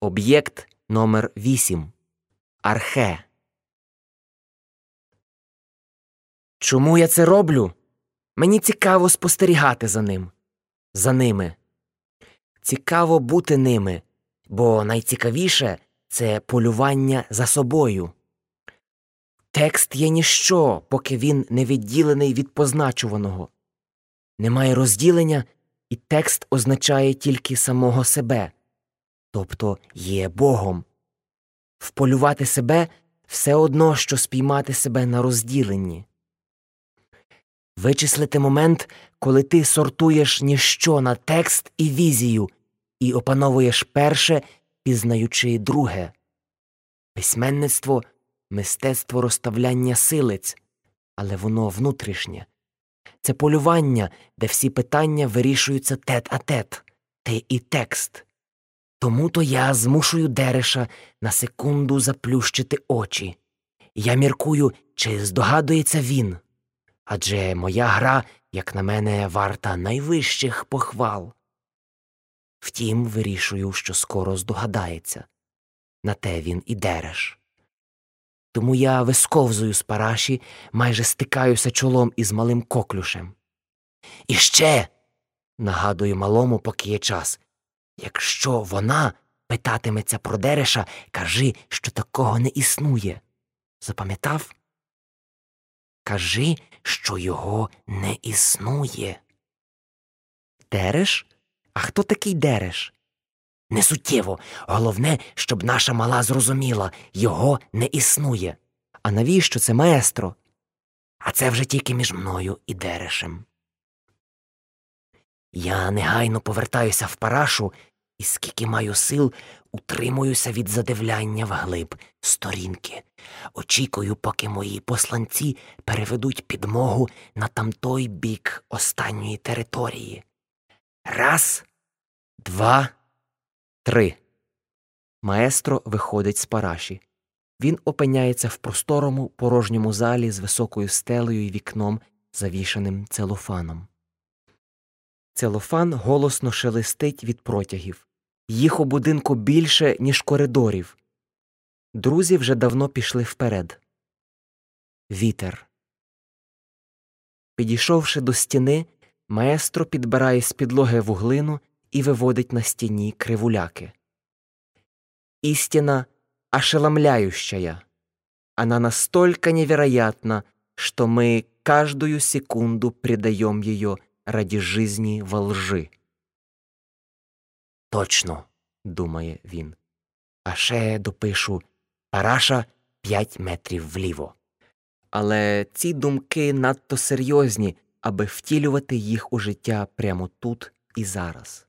Об'єкт номер 8 Архе. Чому я це роблю? Мені цікаво спостерігати за ним. За ними. Цікаво бути ними, бо найцікавіше це полювання за собою. Текст є ніщо, поки він не відділений від позначуваного. Немає розділення, і текст означає тільки самого себе, тобто є Богом. Вполювати себе все одно, що спіймати себе на розділенні. Вичислити момент, коли ти сортуєш ніщо на текст і візію і опановуєш перше, пізнаючи друге. Письменництво мистецтво розставляння силиць, але воно внутрішнє. Це полювання, де всі питання вирішуються тет а тет, ти і текст. Тому то я змушую Дереша на секунду заплющити очі. Я міркую, чи здогадується він. Адже моя гра, як на мене, варта найвищих похвал. Втім, вирішую, що скоро здогадається. На те він і дереш. Тому я висковзую з параші, майже стикаюся чолом із малим коклюшем. І ще, нагадую малому, поки є час, якщо вона питатиметься про дереша, кажи, що такого не існує. Запам'ятав? Кажи, що його не існує. Дереш? А хто такий дереш? Несуттєво. Головне, щоб наша мала зрозуміла його не існує. А навіщо це маестро? А це вже тільки між мною і Дерешем. Я негайно повертаюся в парашу і скільки маю сил, утримуюся від задивляння вглиб сторінки. Очікую, поки мої посланці переведуть підмогу на тамтой бік останньої території. Раз, два. Три. Маестро виходить з параші. Він опиняється в просторому порожньому залі з високою стелею і вікном, завішаним целофаном. Целофан голосно шелестить від протягів. Їх у будинку більше, ніж коридорів. Друзі вже давно пішли вперед. Вітер. Підійшовши до стіни, маестро підбирає з підлоги вуглину и выводить на стене кривуляки. Истина ошеломляющая. Она настолько невероятна, что мы каждую секунду предаем ее ради жизни во лжи. Точно, думає він. А ще допишу параша п'ять метрів вліво. Але ці думки надто серйозні, аби втілювати їх у життя прямо тут і зараз.